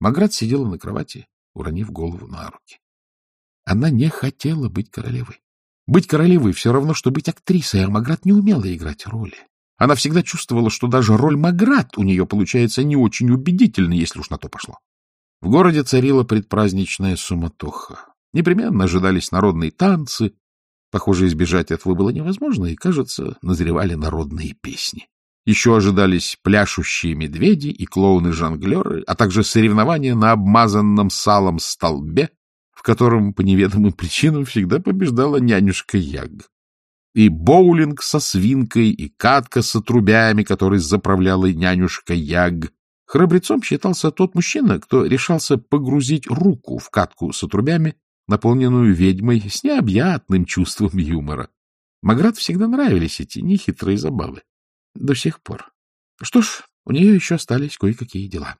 Маград сидела на кровати, уронив голову на руки. Она не хотела быть королевой. Быть королевой все равно, что быть актрисой, а Маград не умела играть роли. Она всегда чувствовала, что даже роль Маград у нее получается не очень убедительной, если уж на то пошло. В городе царила предпраздничная суматоха. Непременно ожидались народные танцы. Похоже, избежать этого было невозможно, и, кажется, назревали народные песни. Еще ожидались пляшущие медведи и клоуны-жонглеры, а также соревнования на обмазанном салом столбе, в котором по неведомым причинам всегда побеждала нянюшка Яг. И боулинг со свинкой, и катка с отрубями, который заправляла нянюшка Яг. Храбрецом считался тот мужчина, кто решался погрузить руку в катку с отрубями, наполненную ведьмой с необъятным чувством юмора. Маград всегда нравились эти нехитрые забавы. До сих пор. Что ж, у нее еще остались кое-какие дела.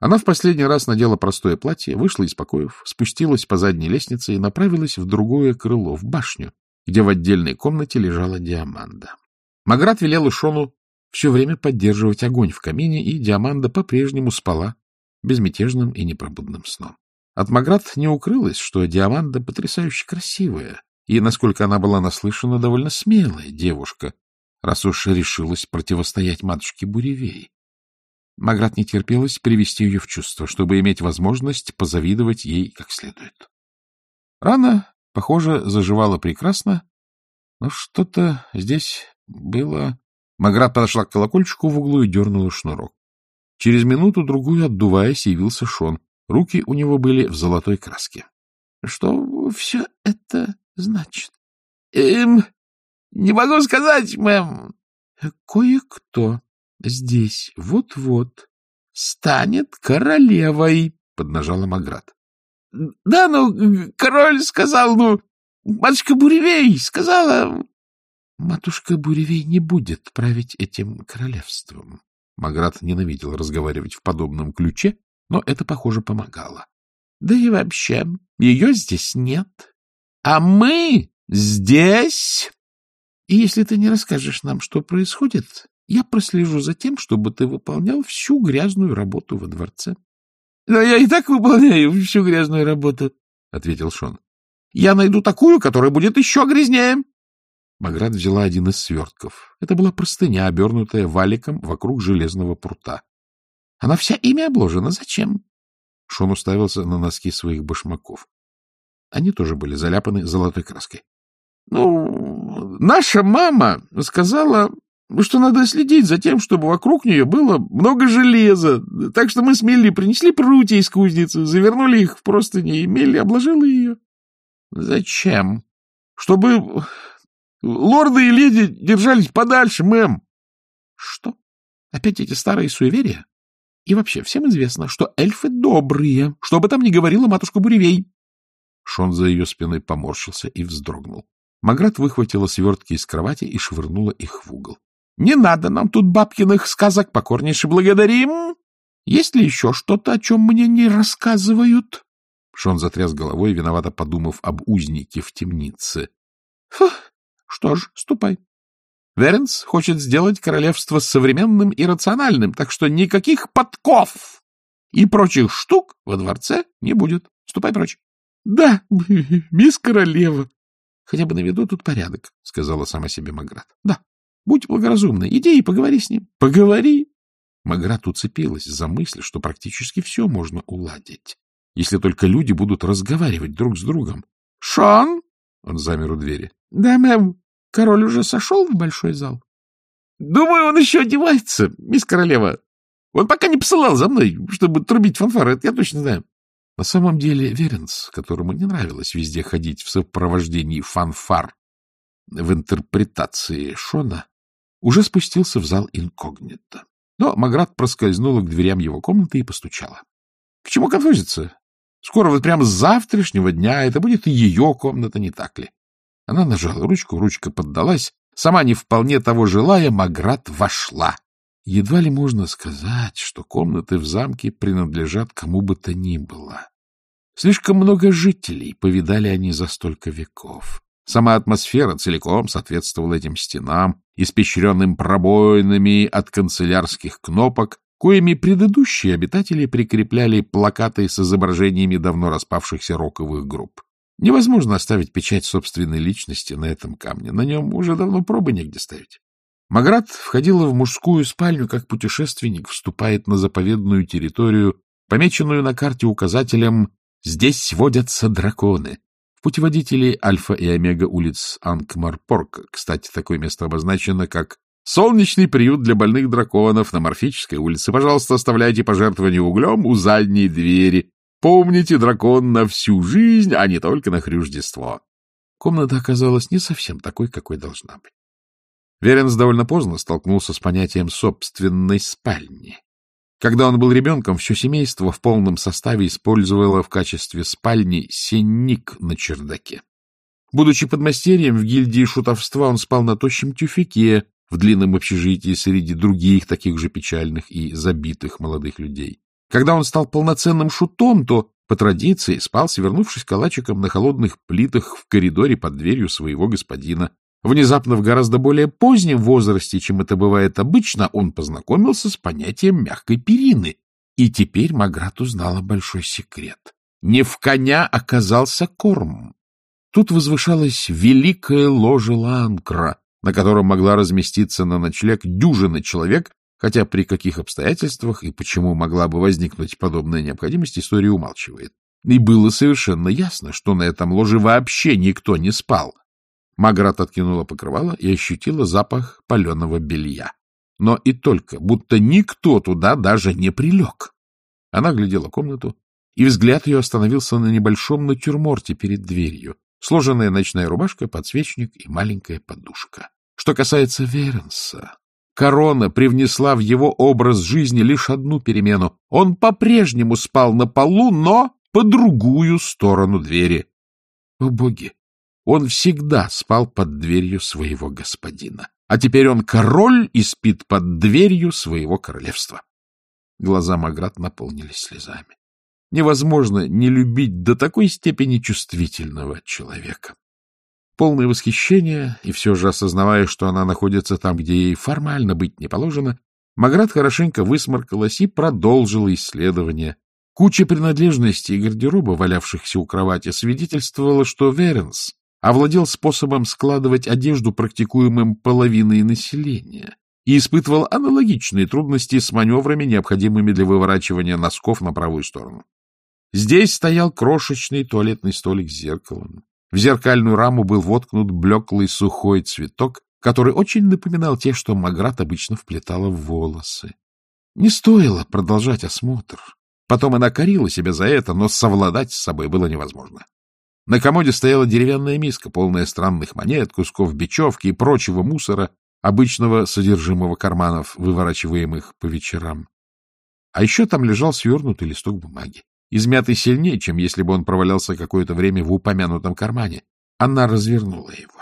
Она в последний раз надела простое платье, вышла из покоев, спустилась по задней лестнице и направилась в другое крыло, в башню, где в отдельной комнате лежала Диаманда. Маград велела Шону все время поддерживать огонь в камине, и Диаманда по-прежнему спала безмятежным и непробудным сном. От Маград не укрылось, что Диаманда потрясающе красивая, и, насколько она была наслышана, довольно смелая девушка, раз уж решилась противостоять матушке Буревей. Маград не терпелось привести ее в чувство, чтобы иметь возможность позавидовать ей как следует. Рана, похоже, заживала прекрасно, но что-то здесь было... Маград подошла к колокольчику в углу и дернула шнурок. Через минуту-другую, отдуваясь, явился Шон. Руки у него были в золотой краске. — Что все это значит? — Эм, не могу сказать, мэм. — Кое-кто здесь вот-вот станет королевой, — поднажала Маград. — Да, ну, король сказал, ну, матушка Буревей сказала... — Матушка Буревей не будет править этим королевством. Маград ненавидел разговаривать в подобном ключе, но это, похоже, помогало. — Да и вообще, ее здесь нет. А мы здесь... И если ты не расскажешь нам, что происходит, я прослежу за тем, чтобы ты выполнял всю грязную работу во дворце. — Но я и так выполняю всю грязную работу, — ответил Шон. — Я найду такую, которая будет еще грязнее. Маград взяла один из свертков. Это была простыня, обернутая валиком вокруг железного прута. — Она вся ими обложена. Зачем? Шон уставился на носки своих башмаков. Они тоже были заляпаны золотой краской. — Ну, наша мама сказала, что надо следить за тем, чтобы вокруг нее было много железа. Так что мы с Милли принесли прутья из кузницы, завернули их в простыни, и Милли обложила ее. — Зачем? — Чтобы лорды и леди держались подальше, мэм. — Что? Опять эти старые суеверия? И вообще, всем известно, что эльфы добрые, что бы там ни говорила матушка Буревей. Шон за ее спиной поморщился и вздрогнул. Маград выхватила свертки из кровати и швырнула их в угол. — Не надо нам тут бабкиных сказок, покорнейше благодарим. Есть ли еще что-то, о чем мне не рассказывают? Шон затряс головой, виновато подумав об узнике в темнице. — Что ж, ступай. Веренс хочет сделать королевство современным и рациональным, так что никаких подков и прочих штук во дворце не будет. Ступай прочь. — Да, мисс королева, — Хотя бы наведу тут порядок, — сказала сама себе Маград. — Да, будь благоразумной, иди и поговори с ним. Поговори! Маград уцепилась за мысль, что практически все можно уладить, если только люди будут разговаривать друг с другом. — Шон! — он замер у двери. — Да, мэм, король уже сошел в большой зал? — Думаю, он еще одевается, мисс королева. Он пока не посылал за мной, чтобы трубить фанфары, это я точно знаю. На самом деле Веренс, которому не нравилось везде ходить в сопровождении фанфар в интерпретации Шона, уже спустился в зал инкогнито. Но Маград проскользнула к дверям его комнаты и постучала. — К чему конфузиться? Скоро вот прямо с завтрашнего дня это будет ее комната, не так ли? Она нажала ручку, ручка поддалась. Сама не вполне того желая, Маград вошла. Едва ли можно сказать, что комнаты в замке принадлежат кому бы то ни было. Слишком много жителей повидали они за столько веков. Сама атмосфера целиком соответствовала этим стенам, испещренным пробоинами от канцелярских кнопок коими предыдущие обитатели прикрепляли плакаты с изображениями давно распавшихся роковых групп. Невозможно оставить печать собственной личности на этом камне. На нем уже давно пробы негде ставить. Маград входила в мужскую спальню, как путешественник вступает на заповедную территорию, помеченную на карте указателем «Здесь водятся драконы». В путеводителе Альфа и Омега улиц Анкмарпорка, кстати, такое место обозначено как «Солнечный приют для больных драконов на Морфической улице. Пожалуйста, оставляйте пожертвования углем у задней двери. Помните, дракон на всю жизнь, а не только на Хрюждество». Комната оказалась не совсем такой, какой должна быть. Веренс довольно поздно столкнулся с понятием собственной спальни. Когда он был ребенком, все семейство в полном составе использовало в качестве спальни сенник на чердаке. Будучи подмастерьем в гильдии шутовства, он спал на тощем тюфяке в длинном общежитии среди других таких же печальных и забитых молодых людей. Когда он стал полноценным шутом, то, по традиции, спал, свернувшись калачиком на холодных плитах в коридоре под дверью своего господина, Внезапно в гораздо более позднем возрасте, чем это бывает обычно, он познакомился с понятием мягкой перины. И теперь Маград узнала большой секрет. Не в коня оказался корм. Тут возвышалась великая ложа Ланкра, на котором могла разместиться на ночлег дюжина человек, хотя при каких обстоятельствах и почему могла бы возникнуть подобная необходимость, история умалчивает. И было совершенно ясно, что на этом ложе вообще никто не спал. Маград откинула покрывало и ощутила запах паленого белья. Но и только, будто никто туда даже не прилег. Она глядела комнату, и взгляд ее остановился на небольшом натюрморте перед дверью. Сложенная ночная рубашка, подсвечник и маленькая подушка. Что касается Веренса, корона привнесла в его образ жизни лишь одну перемену. Он по-прежнему спал на полу, но по другую сторону двери. О, боги! Он всегда спал под дверью своего господина. А теперь он король и спит под дверью своего королевства. Глаза Маград наполнились слезами. Невозможно не любить до такой степени чувствительного человека. Полное восхищение, и все же осознавая, что она находится там, где ей формально быть не положено, Маград хорошенько высморкалась и продолжила исследование. Куча принадлежностей и гардероба, валявшихся у кровати, свидетельствовала, что Веренс овладел способом складывать одежду, практикуемым половиной населения, и испытывал аналогичные трудности с маневрами, необходимыми для выворачивания носков на правую сторону. Здесь стоял крошечный туалетный столик с зеркалом. В зеркальную раму был воткнут блеклый сухой цветок, который очень напоминал те, что Маград обычно вплетала в волосы. Не стоило продолжать осмотр. Потом она корила себя за это, но совладать с собой было невозможно. На комоде стояла деревянная миска, полная странных монет, кусков бечевки и прочего мусора, обычного содержимого карманов, выворачиваемых по вечерам. А еще там лежал свернутый листок бумаги, измятый сильнее, чем если бы он провалялся какое-то время в упомянутом кармане. Она развернула его.